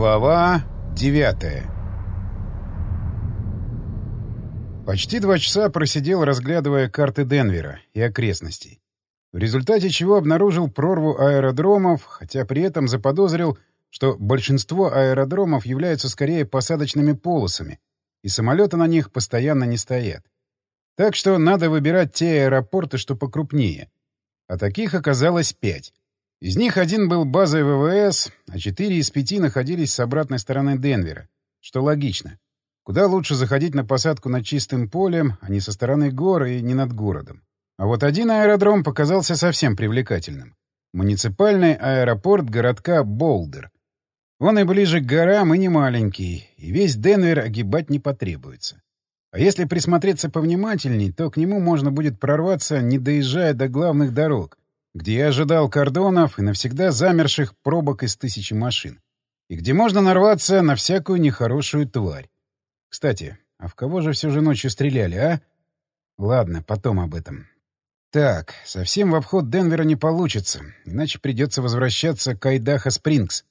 Глава 9 Почти два часа просидел, разглядывая карты Денвера и окрестностей. В результате чего обнаружил прорву аэродромов, хотя при этом заподозрил, что большинство аэродромов являются скорее посадочными полосами, и самолеты на них постоянно не стоят. Так что надо выбирать те аэропорты, что покрупнее. А таких оказалось пять. Из них один был базой ВВС, а четыре из пяти находились с обратной стороны Денвера, что логично. Куда лучше заходить на посадку над чистым полем, а не со стороны гор и не над городом. А вот один аэродром показался совсем привлекательным. Муниципальный аэропорт городка Болдер. Он и ближе к горам, и не маленький, и весь Денвер огибать не потребуется. А если присмотреться повнимательней, то к нему можно будет прорваться, не доезжая до главных дорог, где я ожидал кордонов и навсегда замерших пробок из тысячи машин, и где можно нарваться на всякую нехорошую тварь. Кстати, а в кого же все же ночью стреляли, а? Ладно, потом об этом. Так, совсем в обход Денвера не получится, иначе придется возвращаться к Айдахо-Спрингс.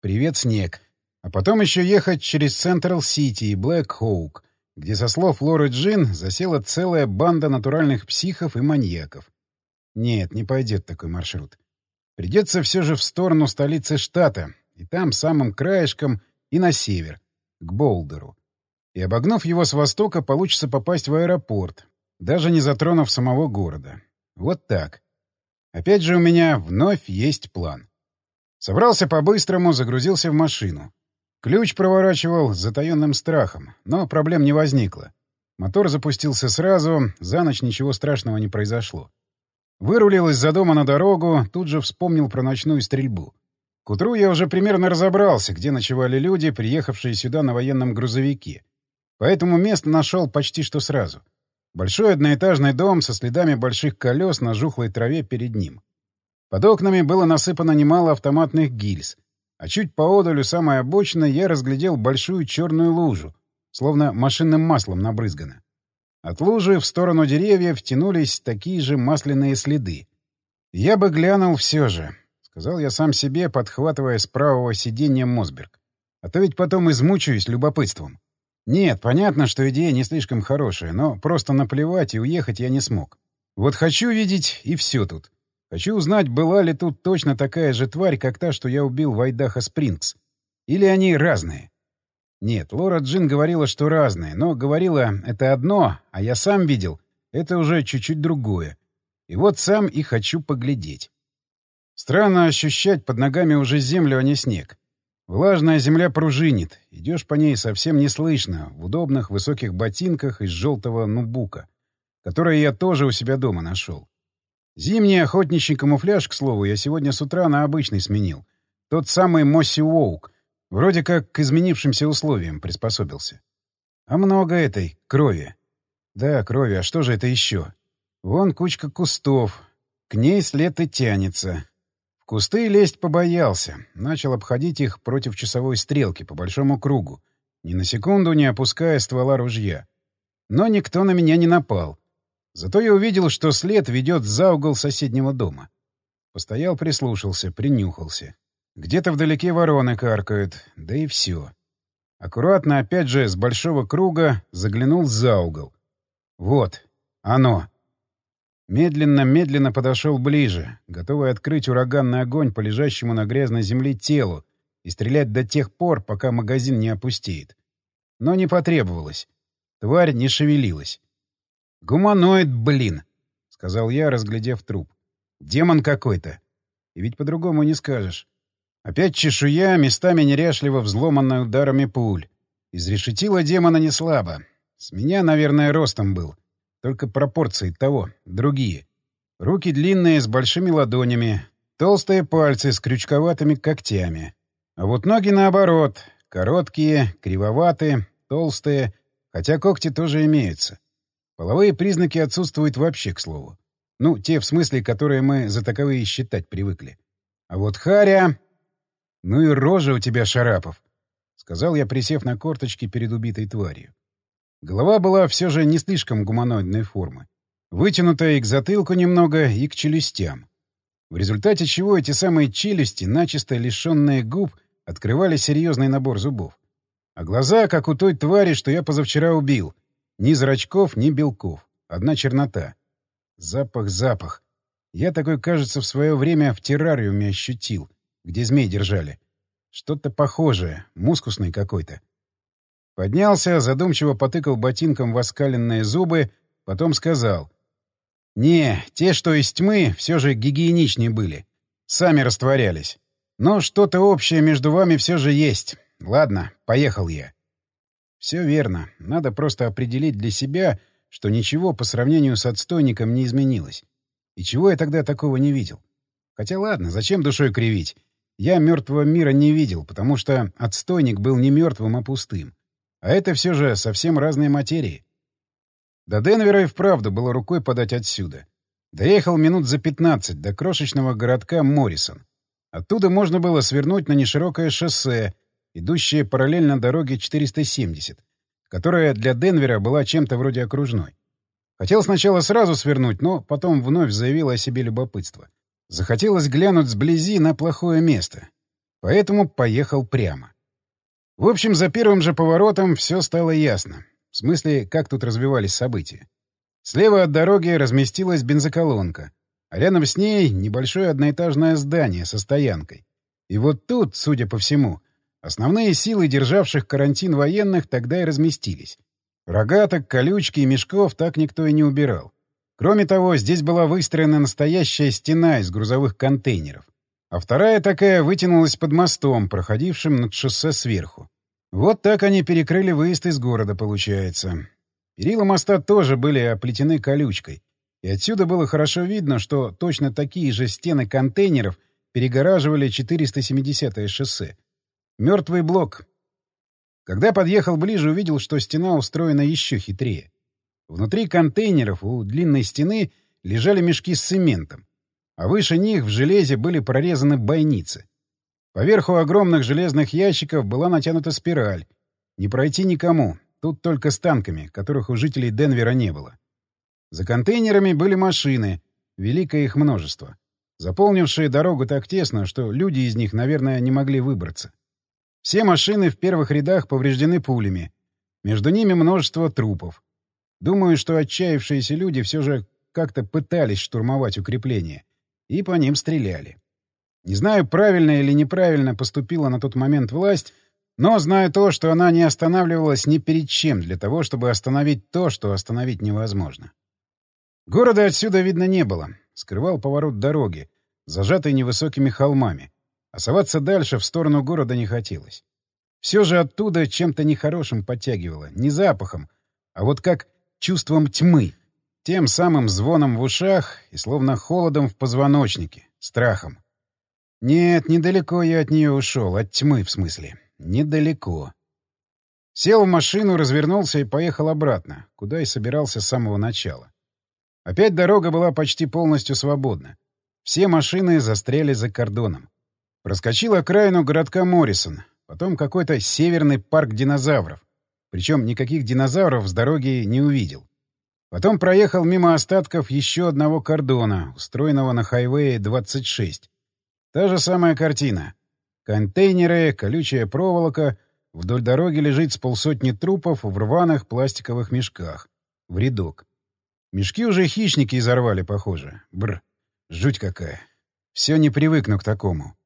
Привет, снег. А потом еще ехать через Централ-Сити и Блэк-Хоук, где, со слов Лоры Джин, засела целая банда натуральных психов и маньяков. Нет, не пойдет такой маршрут. Придется все же в сторону столицы штата, и там самым краешком и на север, к Болдеру. И обогнув его с востока, получится попасть в аэропорт, даже не затронув самого города. Вот так. Опять же у меня вновь есть план. Собрался по-быстрому, загрузился в машину. Ключ проворачивал с затаенным страхом, но проблем не возникло. Мотор запустился сразу, за ночь ничего страшного не произошло. Вырулил из-за дома на дорогу, тут же вспомнил про ночную стрельбу. К утру я уже примерно разобрался, где ночевали люди, приехавшие сюда на военном грузовике. Поэтому место нашел почти что сразу. Большой одноэтажный дом со следами больших колес на жухлой траве перед ним. Под окнами было насыпано немало автоматных гильз, а чуть поодаль у самой обочины я разглядел большую черную лужу, словно машинным маслом набрызгана. От лужи в сторону деревьев тянулись такие же масляные следы. «Я бы глянул все же», — сказал я сам себе, подхватывая с правого сиденья Мосберг. «А то ведь потом измучаюсь любопытством». Нет, понятно, что идея не слишком хорошая, но просто наплевать и уехать я не смог. Вот хочу видеть, и все тут. Хочу узнать, была ли тут точно такая же тварь, как та, что я убил в Айдаха Спрингс. Или они разные. Нет, Лора Джин говорила, что разные, но говорила это одно, а я сам видел, это уже чуть-чуть другое. И вот сам и хочу поглядеть. Странно ощущать под ногами уже землю, а не снег. Влажная земля пружинит, идешь по ней совсем не слышно, в удобных высоких ботинках из желтого нубука, которые я тоже у себя дома нашел. Зимний охотничий камуфляж, к слову, я сегодня с утра на обычный сменил. Тот самый Мосси Уоук, Вроде как к изменившимся условиям приспособился. А много этой крови. Да, крови, а что же это еще? Вон кучка кустов. К ней след и тянется. В кусты лезть побоялся. Начал обходить их против часовой стрелки по большому кругу, ни на секунду не опуская ствола ружья. Но никто на меня не напал. Зато я увидел, что след ведет за угол соседнего дома. Постоял, прислушался, принюхался. Где-то вдалеке вороны каркают, да и все. Аккуратно, опять же, с большого круга заглянул за угол. Вот, оно. Медленно-медленно подошел ближе, готовый открыть ураганный огонь по лежащему на грязной земле телу и стрелять до тех пор, пока магазин не опустеет. Но не потребовалось. Тварь не шевелилась. «Гуманоид, блин!» — сказал я, разглядев труп. «Демон какой-то. И ведь по-другому не скажешь. Опять чешуя, местами неряшливо взломанная ударами пуль. Изрешетила демона не слабо. С меня, наверное, ростом был. Только пропорции того, другие. Руки длинные, с большими ладонями. Толстые пальцы с крючковатыми когтями. А вот ноги наоборот. Короткие, кривоватые, толстые. Хотя когти тоже имеются. Половые признаки отсутствуют вообще, к слову. Ну, те в смысле, которые мы за таковые считать привыкли. А вот Харя «Ну и рожа у тебя, Шарапов!» — сказал я, присев на корточки перед убитой тварью. Голова была все же не слишком гуманоидной формы. Вытянутая и к затылку немного, и к челюстям. В результате чего эти самые челюсти, начисто лишенные губ, открывали серьезный набор зубов. А глаза, как у той твари, что я позавчера убил. Ни зрачков, ни белков. Одна чернота. Запах, запах. Я такой, кажется, в свое время в террариуме ощутил, где змей держали. Что-то похожее, мускусный какой-то. Поднялся, задумчиво потыкал ботинком в оскаленные зубы, потом сказал. «Не, те, что из тьмы, все же гигиеничнее были. Сами растворялись. Но что-то общее между вами все же есть. Ладно, поехал я». Все верно. Надо просто определить для себя, что ничего по сравнению с отстойником не изменилось. И чего я тогда такого не видел? Хотя ладно, зачем душой кривить? Я мертвого мира не видел, потому что отстойник был не мертвым, а пустым. А это все же совсем разные материи. До Денвера и вправду было рукой подать отсюда. Доехал минут за 15 до крошечного городка Моррисон. Оттуда можно было свернуть на неширокое шоссе, идущее параллельно дороге 470, которая для Денвера была чем-то вроде окружной. Хотел сначала сразу свернуть, но потом вновь заявил о себе любопытство. Захотелось глянуть сблизи на плохое место. Поэтому поехал прямо. В общем, за первым же поворотом все стало ясно. В смысле, как тут развивались события. Слева от дороги разместилась бензоколонка, а рядом с ней небольшое одноэтажное здание со стоянкой. И вот тут, судя по всему, основные силы державших карантин военных тогда и разместились. Рогаток, колючки и мешков так никто и не убирал. Кроме того, здесь была выстроена настоящая стена из грузовых контейнеров а вторая такая вытянулась под мостом, проходившим над шоссе сверху. Вот так они перекрыли выезд из города, получается. Перила моста тоже были оплетены колючкой, и отсюда было хорошо видно, что точно такие же стены контейнеров перегораживали 470-е шоссе. Мертвый блок. Когда подъехал ближе, увидел, что стена устроена еще хитрее. Внутри контейнеров у длинной стены лежали мешки с цементом а выше них в железе были прорезаны бойницы. Поверху огромных железных ящиков была натянута спираль. Не пройти никому, тут только с танками, которых у жителей Денвера не было. За контейнерами были машины, великое их множество, заполнившие дорогу так тесно, что люди из них, наверное, не могли выбраться. Все машины в первых рядах повреждены пулями. Между ними множество трупов. Думаю, что отчаявшиеся люди все же как-то пытались штурмовать укрепления и по ним стреляли. Не знаю, правильно или неправильно поступила на тот момент власть, но знаю то, что она не останавливалась ни перед чем для того, чтобы остановить то, что остановить невозможно. Города отсюда видно не было. Скрывал поворот дороги, зажатый невысокими холмами. А соваться дальше в сторону города не хотелось. Все же оттуда чем-то нехорошим подтягивало. Не запахом, а вот как чувством тьмы, тем самым звоном в ушах и словно холодом в позвоночнике, страхом. Нет, недалеко я от нее ушел, от тьмы в смысле. Недалеко. Сел в машину, развернулся и поехал обратно, куда и собирался с самого начала. Опять дорога была почти полностью свободна. Все машины застряли за кордоном. Проскочил окраину городка Моррисон, потом какой-то северный парк динозавров. Причем никаких динозавров с дороги не увидел. Потом проехал мимо остатков еще одного кордона, устроенного на хайвее 26. Та же самая картина. Контейнеры, колючая проволока, вдоль дороги лежит с полсотни трупов в рваных пластиковых мешках. В рядок. Мешки уже хищники изорвали, похоже. Бр. Жуть какая. Все не привыкну к такому.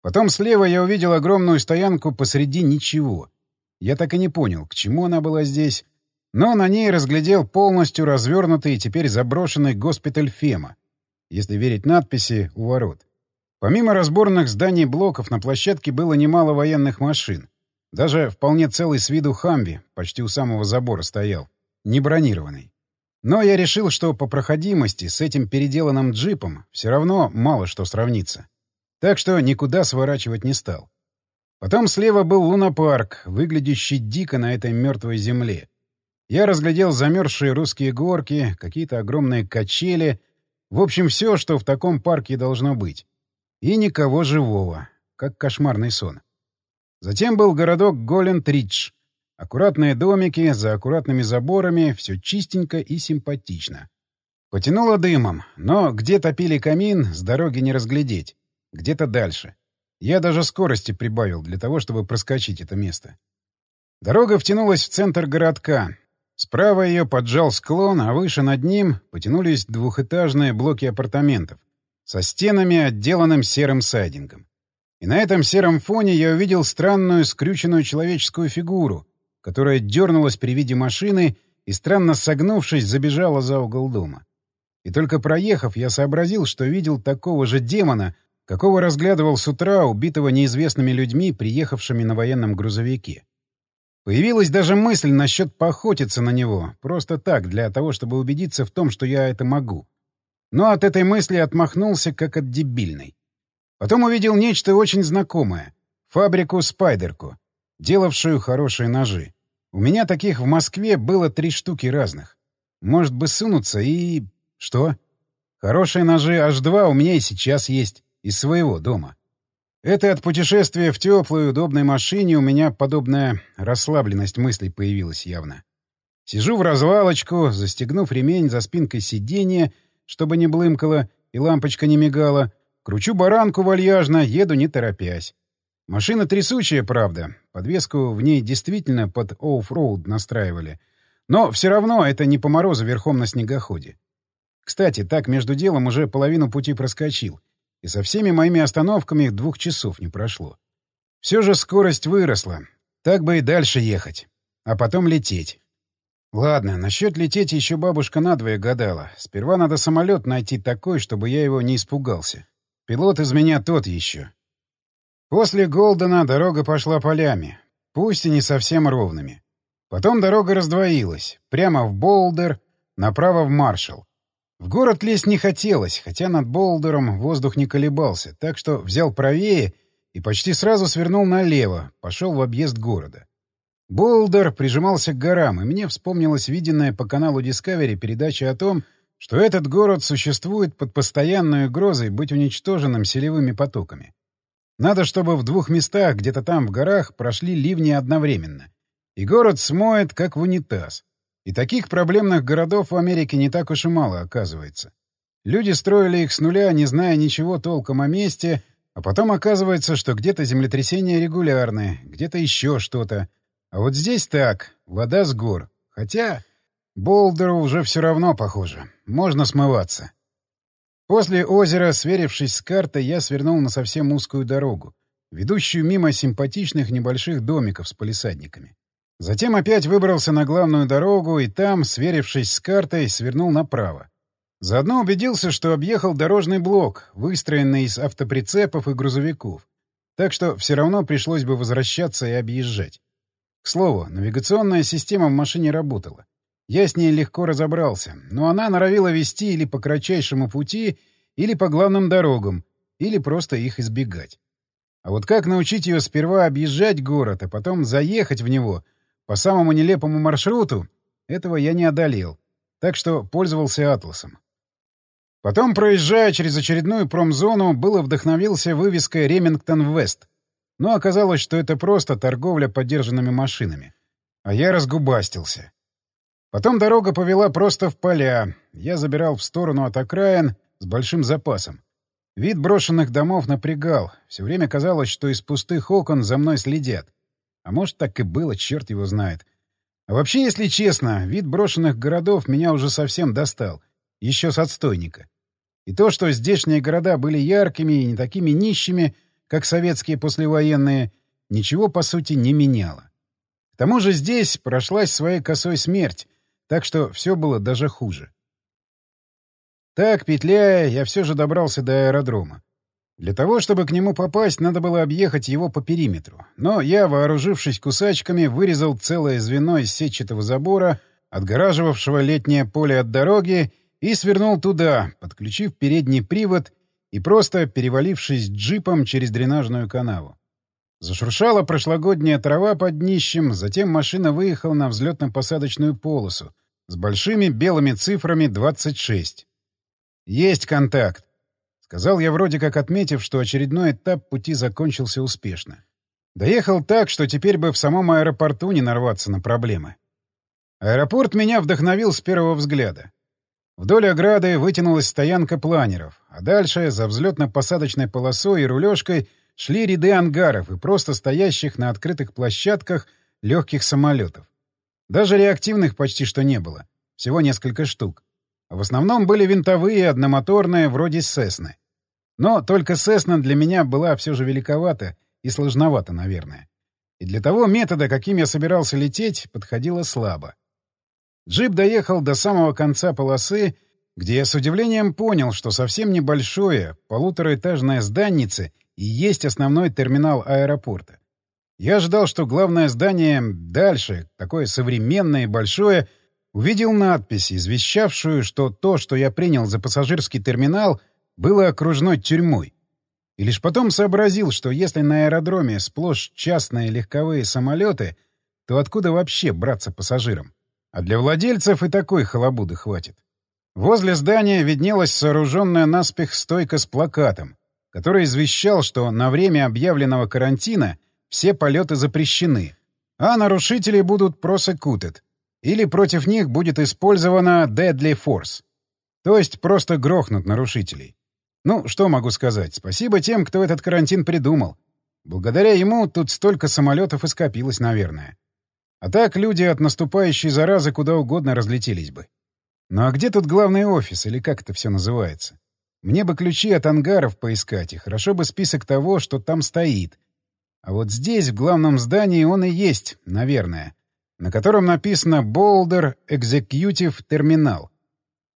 Потом слева я увидел огромную стоянку посреди ничего. Я так и не понял, к чему она была здесь, но на ней разглядел полностью развернутый и теперь заброшенный госпиталь Фема, если верить надписи у ворот. Помимо разборных зданий блоков на площадке было немало военных машин. Даже вполне целый с виду Хамби почти у самого забора стоял, не бронированный. Но я решил, что по проходимости с этим переделанным джипом все равно мало что сравнится. Так что никуда сворачивать не стал. Потом слева был лунопарк, выглядящий дико на этой мертвой земле. Я разглядел замерзшие русские горки, какие-то огромные качели. В общем, все, что в таком парке должно быть. И никого живого, как кошмарный сон. Затем был городок Голланд-Ридж. Аккуратные домики, за аккуратными заборами, все чистенько и симпатично. Потянуло дымом, но где топили камин, с дороги не разглядеть. Где-то дальше. Я даже скорости прибавил для того, чтобы проскочить это место. Дорога втянулась в центр городка. Справа ее поджал склон, а выше над ним потянулись двухэтажные блоки апартаментов со стенами, отделанным серым сайдингом. И на этом сером фоне я увидел странную скрюченную человеческую фигуру, которая дернулась при виде машины и, странно согнувшись, забежала за угол дома. И только проехав, я сообразил, что видел такого же демона, какого разглядывал с утра, убитого неизвестными людьми, приехавшими на военном грузовике. Появилась даже мысль насчет поохотиться на него, просто так, для того, чтобы убедиться в том, что я это могу. Но от этой мысли отмахнулся, как от дебильной. Потом увидел нечто очень знакомое — фабрику «Спайдерку», делавшую хорошие ножи. У меня таких в Москве было три штуки разных. Может бы сунуться и... Что? Хорошие ножи H2 у меня и сейчас есть, из своего дома. Это от путешествия в теплой удобной машине у меня подобная расслабленность мыслей появилась явно. Сижу в развалочку, застегнув ремень за спинкой сиденья, чтобы не блымкало и лампочка не мигала, кручу баранку вальяжно, еду не торопясь. Машина трясучая, правда. Подвеску в ней действительно под оффроуд настраивали. Но все равно это не по морозу верхом на снегоходе. Кстати, так между делом уже половину пути проскочил. И со всеми моими остановками двух часов не прошло. Все же скорость выросла. Так бы и дальше ехать. А потом лететь. Ладно, насчет лететь еще бабушка надвое гадала. Сперва надо самолет найти такой, чтобы я его не испугался. Пилот из меня тот еще. После Голдена дорога пошла полями, пусть и не совсем ровными. Потом дорога раздвоилась. Прямо в Болдер, направо в Маршалл. В город лезть не хотелось, хотя над Болдером воздух не колебался, так что взял правее и почти сразу свернул налево, пошел в объезд города. Болдер прижимался к горам, и мне вспомнилась виденная по каналу Discovery передача о том, что этот город существует под постоянной угрозой быть уничтоженным селевыми потоками. Надо, чтобы в двух местах, где-то там в горах, прошли ливни одновременно. И город смоет, как в унитаз. И таких проблемных городов в Америке не так уж и мало, оказывается. Люди строили их с нуля, не зная ничего толком о месте, а потом оказывается, что где-то землетрясения регулярные, где-то еще что-то. А вот здесь так, вода с гор. Хотя Болдеру уже все равно похоже. Можно смываться. После озера, сверившись с картой, я свернул на совсем узкую дорогу, ведущую мимо симпатичных небольших домиков с полисадниками. Затем опять выбрался на главную дорогу и там, сверившись с картой, свернул направо. Заодно убедился, что объехал дорожный блок, выстроенный из автоприцепов и грузовиков. Так что все равно пришлось бы возвращаться и объезжать. К слову, навигационная система в машине работала. Я с ней легко разобрался, но она норовила вести или по кратчайшему пути, или по главным дорогам, или просто их избегать. А вот как научить ее сперва объезжать город, а потом заехать в него — по самому нелепому маршруту этого я не одолел, так что пользовался атласом. Потом, проезжая через очередную промзону, было вдохновился вывеской «Ремингтон Вест». Но оказалось, что это просто торговля подержанными машинами. А я разгубастился. Потом дорога повела просто в поля. Я забирал в сторону от окраин с большим запасом. Вид брошенных домов напрягал. Все время казалось, что из пустых окон за мной следят. А может, так и было, черт его знает. А вообще, если честно, вид брошенных городов меня уже совсем достал. Еще с отстойника. И то, что здешние города были яркими и не такими нищими, как советские послевоенные, ничего, по сути, не меняло. К тому же здесь прошлась своей косой смерть, так что все было даже хуже. Так, петляя, я все же добрался до аэродрома. Для того, чтобы к нему попасть, надо было объехать его по периметру. Но я, вооружившись кусачками, вырезал целое звено из сетчатого забора, отгораживавшего летнее поле от дороги, и свернул туда, подключив передний привод и просто перевалившись джипом через дренажную канаву. Зашуршала прошлогодняя трава под днищем, затем машина выехала на взлетно-посадочную полосу с большими белыми цифрами 26. Есть контакт. Сказал я вроде как отметив, что очередной этап пути закончился успешно. Доехал так, что теперь бы в самом аэропорту не нарваться на проблемы. Аэропорт меня вдохновил с первого взгляда. Вдоль ограды вытянулась стоянка планеров, а дальше, за взлетно-посадочной полосой и рулежкой, шли ряды ангаров и просто стоящих на открытых площадках легких самолетов. Даже реактивных почти что не было. Всего несколько штук. В основном были винтовые, одномоторные, вроде «Сесны». Но только «Сесна» для меня была все же великовата и сложновата, наверное. И для того метода, каким я собирался лететь, подходило слабо. Джип доехал до самого конца полосы, где я с удивлением понял, что совсем небольшое, полутораэтажное зданице и есть основной терминал аэропорта. Я ждал, что главное здание дальше, такое современное и большое, увидел надпись, извещавшую, что то, что я принял за пассажирский терминал, было окружной тюрьмой. И лишь потом сообразил, что если на аэродроме сплошь частные легковые самолеты, то откуда вообще браться пассажирам? А для владельцев и такой халабуды хватит. Возле здания виднелась сооруженная наспех стойка с плакатом, который извещал, что на время объявленного карантина все полеты запрещены, а нарушители будут просекутед, или против них будет использована deadly force, то есть просто грохнут нарушителей. Ну, что могу сказать? Спасибо тем, кто этот карантин придумал. Благодаря ему тут столько самолетов и скопилось, наверное. А так люди от наступающей заразы куда угодно разлетелись бы. Ну а где тут главный офис, или как это все называется? Мне бы ключи от ангаров поискать, и хорошо бы список того, что там стоит. А вот здесь, в главном здании, он и есть, наверное, на котором написано «Boulder Executive Terminal».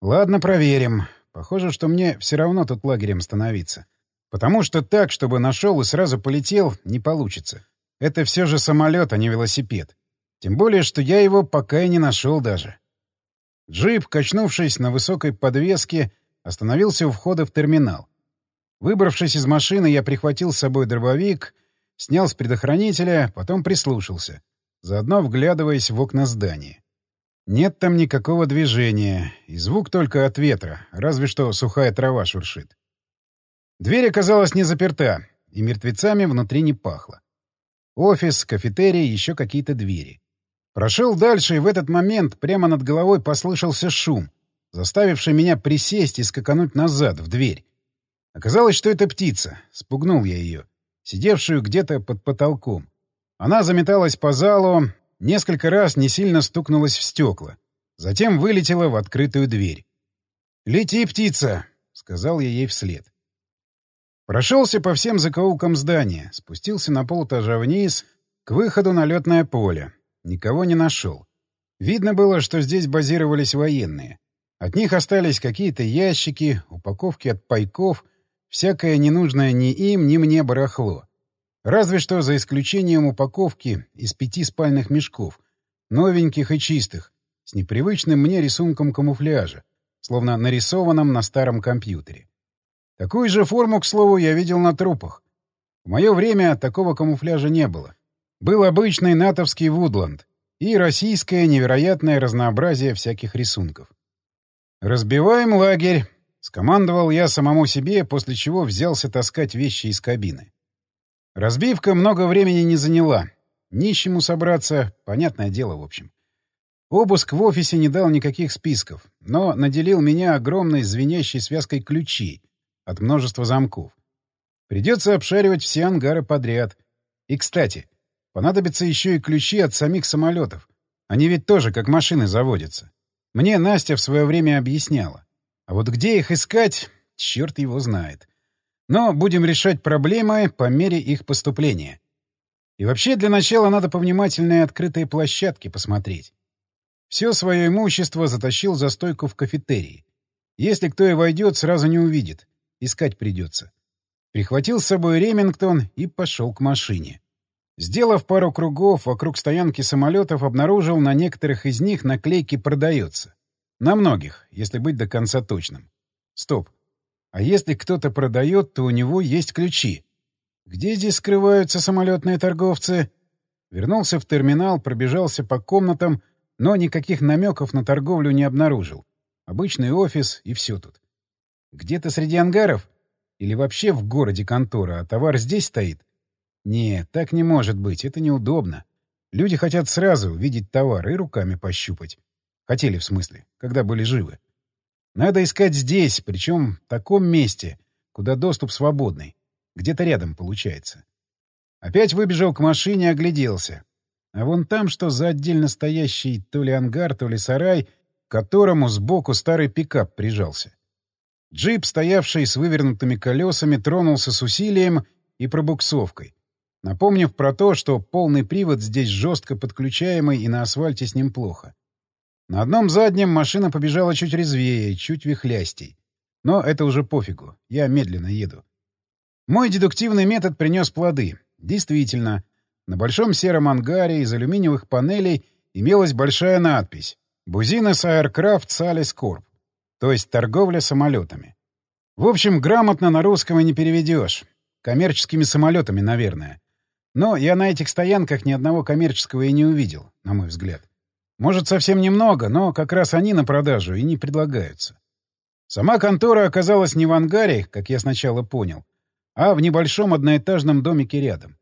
Ладно, проверим. Похоже, что мне все равно тут лагерем становиться. Потому что так, чтобы нашел и сразу полетел, не получится. Это все же самолет, а не велосипед. Тем более, что я его пока и не нашел даже. Джип, качнувшись на высокой подвеске, остановился у входа в терминал. Выбравшись из машины, я прихватил с собой дробовик, снял с предохранителя, потом прислушался, заодно вглядываясь в окна здания. Нет там никакого движения, и звук только от ветра, разве что сухая трава шуршит. Дверь оказалась не заперта, и мертвецами внутри не пахло. Офис, кафетерий, еще какие-то двери. Прошел дальше, и в этот момент прямо над головой послышался шум, заставивший меня присесть и скакануть назад, в дверь. Оказалось, что это птица. Спугнул я ее, сидевшую где-то под потолком. Она заметалась по залу, несколько раз не сильно стукнулась в стекла. Затем вылетела в открытую дверь. «Лети, птица!» — сказал я ей вслед. Прошелся по всем закоулкам здания, спустился на полэтажа вниз, к выходу на летное поле. Никого не нашел. Видно было, что здесь базировались военные. От них остались какие-то ящики, упаковки от пайков, всякое ненужное ни им, ни мне барахло. Разве что за исключением упаковки из пяти спальных мешков, новеньких и чистых, с непривычным мне рисунком камуфляжа, словно нарисованным на старом компьютере. Такую же форму, к слову, я видел на трупах. В мое время такого камуфляжа не было был обычный натовский Вудланд и российское невероятное разнообразие всяких рисунков. «Разбиваем лагерь», — скомандовал я самому себе, после чего взялся таскать вещи из кабины. Разбивка много времени не заняла. Нищему собраться — понятное дело, в общем. Обыск в офисе не дал никаких списков, но наделил меня огромной звенящей связкой ключей от множества замков. Придется обшаривать все ангары подряд. И, кстати, Понадобятся еще и ключи от самих самолетов. Они ведь тоже как машины заводятся. Мне Настя в свое время объясняла. А вот где их искать, черт его знает. Но будем решать проблемы по мере их поступления. И вообще для начала надо повнимательнее открытые площадки посмотреть. Все свое имущество затащил за стойку в кафетерии. Если кто и войдет, сразу не увидит. Искать придется. Прихватил с собой Ремингтон и пошел к машине. Сделав пару кругов вокруг стоянки самолетов, обнаружил на некоторых из них наклейки «Продается». На многих, если быть до конца точным. Стоп. А если кто-то продает, то у него есть ключи. Где здесь скрываются самолетные торговцы? Вернулся в терминал, пробежался по комнатам, но никаких намеков на торговлю не обнаружил. Обычный офис и все тут. Где-то среди ангаров? Или вообще в городе контора, а товар здесь стоит? Нет, так не может быть, это неудобно. Люди хотят сразу увидеть товар и руками пощупать. Хотели, в смысле, когда были живы. Надо искать здесь, причем в таком месте, куда доступ свободный, Где-то рядом получается. Опять выбежал к машине, огляделся. А вон там, что за отдельно стоящий то ли ангар, то ли сарай, к которому сбоку старый пикап прижался. Джип, стоявший с вывернутыми колесами, тронулся с усилием и пробуксовкой, напомнив про то, что полный привод здесь жестко подключаемый и на асфальте с ним плохо. На одном заднем машина побежала чуть резвее, чуть вихлястей. Но это уже пофигу, я медленно еду. Мой дедуктивный метод принес плоды. Действительно, на большом сером ангаре из алюминиевых панелей имелась большая надпись «Бузинес Aircraft Salis Corp», то есть торговля самолетами. В общем, грамотно на русском и не переведешь. Коммерческими самолетами, наверное. Но я на этих стоянках ни одного коммерческого и не увидел, на мой взгляд. Может, совсем немного, но как раз они на продажу и не предлагаются. Сама контора оказалась не в ангаре, как я сначала понял, а в небольшом одноэтажном домике рядом.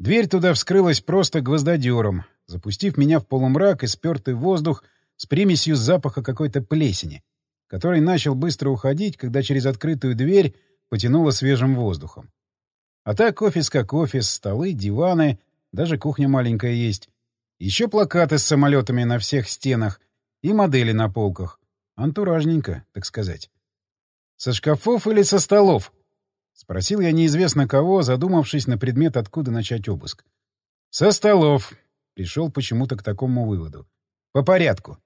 Дверь туда вскрылась просто гвоздодером, запустив меня в полумрак и спертый воздух с примесью запаха какой-то плесени, который начал быстро уходить, когда через открытую дверь потянуло свежим воздухом. А так офис как офис, столы, диваны, даже кухня маленькая есть. Еще плакаты с самолетами на всех стенах и модели на полках. Антуражненько, так сказать. «Со шкафов или со столов?» — спросил я неизвестно кого, задумавшись на предмет, откуда начать обыск. «Со столов», — пришел почему-то к такому выводу. «По порядку.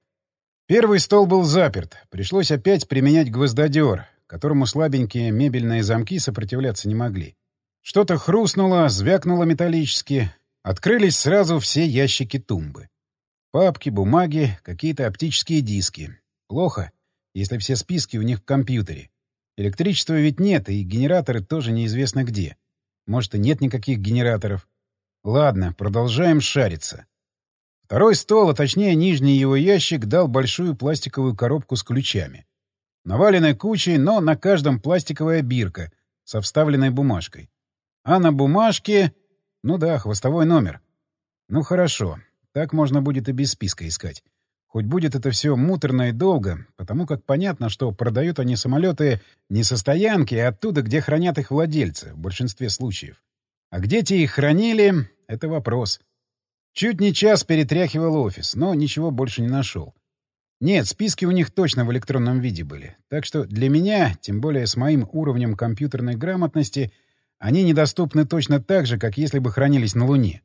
Первый стол был заперт. Пришлось опять применять гвоздодер, которому слабенькие мебельные замки сопротивляться не могли. Что-то хрустнуло, звякнуло металлически. Открылись сразу все ящики тумбы. Папки, бумаги, какие-то оптические диски. Плохо, если все списки у них в компьютере. Электричества ведь нет, и генераторы тоже неизвестно где. Может, и нет никаких генераторов. Ладно, продолжаем шариться. Второй стол, а точнее нижний его ящик, дал большую пластиковую коробку с ключами. Наваленной кучей, но на каждом пластиковая бирка со вставленной бумажкой. А на бумажке... Ну да, хвостовой номер. Ну хорошо, так можно будет и без списка искать. Хоть будет это все муторно и долго, потому как понятно, что продают они самолеты не со стоянки, а оттуда, где хранят их владельцы, в большинстве случаев. А где те их хранили — это вопрос. Чуть не час перетряхивал офис, но ничего больше не нашел. Нет, списки у них точно в электронном виде были. Так что для меня, тем более с моим уровнем компьютерной грамотности, они недоступны точно так же, как если бы хранились на Луне.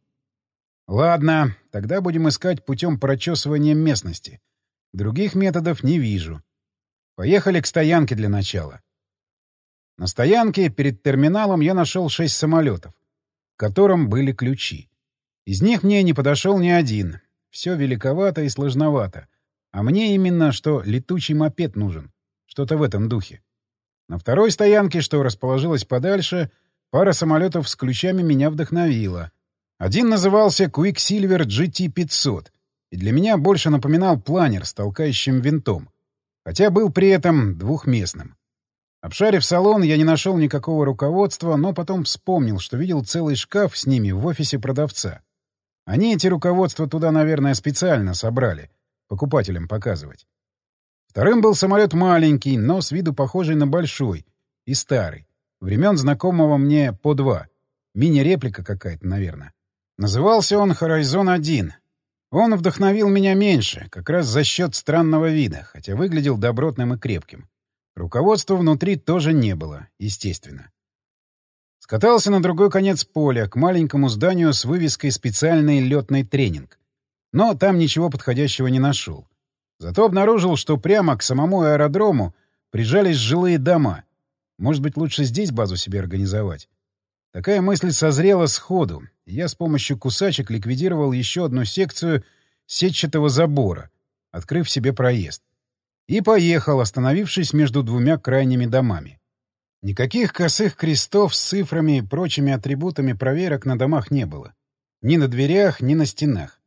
Ладно, тогда будем искать путем прочесывания местности. Других методов не вижу. Поехали к стоянке для начала. На стоянке перед терминалом я нашел шесть самолетов, к которым были ключи. Из них мне не подошел ни один. Все великовато и сложновато. А мне именно, что летучий мопед нужен. Что-то в этом духе. На второй стоянке, что расположилась подальше, пара самолетов с ключами меня вдохновила — один назывался Quicksilver GT500 и для меня больше напоминал планер с толкающим винтом, хотя был при этом двухместным. Обшарив салон, я не нашел никакого руководства, но потом вспомнил, что видел целый шкаф с ними в офисе продавца. Они эти руководства туда, наверное, специально собрали, покупателям показывать. Вторым был самолет маленький, но с виду похожий на большой и старый. Времен знакомого мне по два. Мини-реплика какая-то, наверное. Назывался он «Хорайзон-1». Он вдохновил меня меньше, как раз за счет странного вида, хотя выглядел добротным и крепким. Руководства внутри тоже не было, естественно. Скатался на другой конец поля, к маленькому зданию с вывеской «Специальный летный тренинг». Но там ничего подходящего не нашел. Зато обнаружил, что прямо к самому аэродрому прижались жилые дома. Может быть, лучше здесь базу себе организовать? Такая мысль созрела сходу, я с помощью кусачек ликвидировал еще одну секцию сетчатого забора, открыв себе проезд. И поехал, остановившись между двумя крайними домами. Никаких косых крестов с цифрами и прочими атрибутами проверок на домах не было. Ни на дверях, ни на стенах.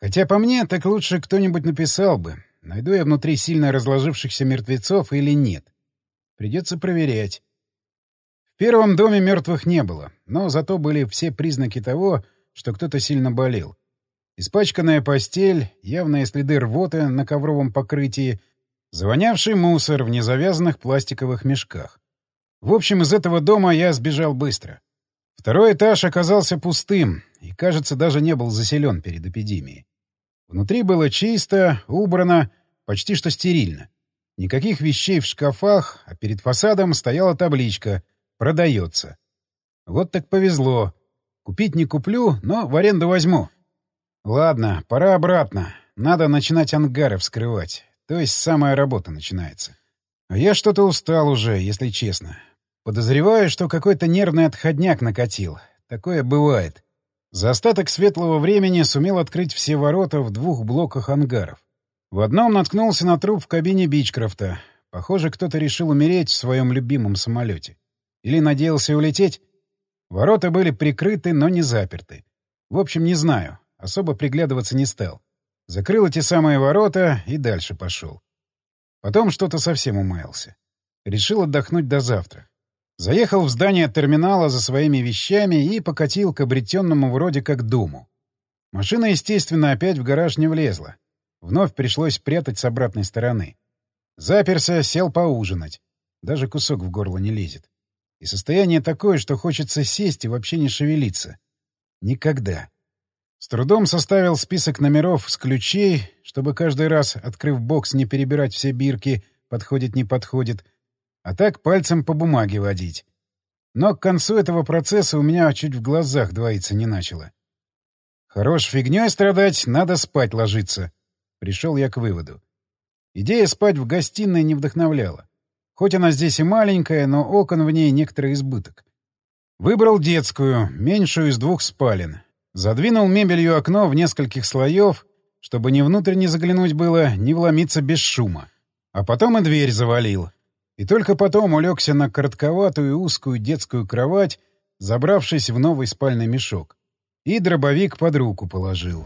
Хотя по мне, так лучше кто-нибудь написал бы, найду я внутри сильно разложившихся мертвецов или нет. Придется проверять первом доме мертвых не было, но зато были все признаки того, что кто-то сильно болел. Испачканная постель, явные следы рвоты на ковровом покрытии, завонявший мусор в незавязанных пластиковых мешках. В общем, из этого дома я сбежал быстро. Второй этаж оказался пустым и, кажется, даже не был заселен перед эпидемией. Внутри было чисто, убрано, почти что стерильно. Никаких вещей в шкафах, а перед фасадом стояла табличка «Продается». Вот так повезло. Купить не куплю, но в аренду возьму. Ладно, пора обратно. Надо начинать ангары вскрывать. То есть самая работа начинается. А я что-то устал уже, если честно. Подозреваю, что какой-то нервный отходняк накатил. Такое бывает. За остаток светлого времени сумел открыть все ворота в двух блоках ангаров. В одном наткнулся на труп в кабине Бичкрофта. Похоже, кто-то решил умереть в своем любимом самолете. Или надеялся улететь? Ворота были прикрыты, но не заперты. В общем, не знаю. Особо приглядываться не стал. Закрыл эти самые ворота и дальше пошел. Потом что-то совсем умаялся. Решил отдохнуть до завтра. Заехал в здание терминала за своими вещами и покатил к обретенному вроде как дому. Машина, естественно, опять в гараж не влезла. Вновь пришлось прятать с обратной стороны. Заперся, сел поужинать. Даже кусок в горло не лезет. И состояние такое, что хочется сесть и вообще не шевелиться. Никогда. С трудом составил список номеров с ключей, чтобы каждый раз, открыв бокс, не перебирать все бирки, подходит, не подходит, а так пальцем по бумаге водить. Но к концу этого процесса у меня чуть в глазах двоиться не начало. Хорош фигнёй страдать, надо спать ложиться. Пришел я к выводу. Идея спать в гостиной не вдохновляла. Хоть она здесь и маленькая, но окон в ней некоторый избыток. Выбрал детскую, меньшую из двух спален. Задвинул мебелью окно в нескольких слоев, чтобы ни внутрь не заглянуть было, ни вломиться без шума. А потом и дверь завалил. И только потом улегся на коротковатую узкую детскую кровать, забравшись в новый спальный мешок. И дробовик под руку положил.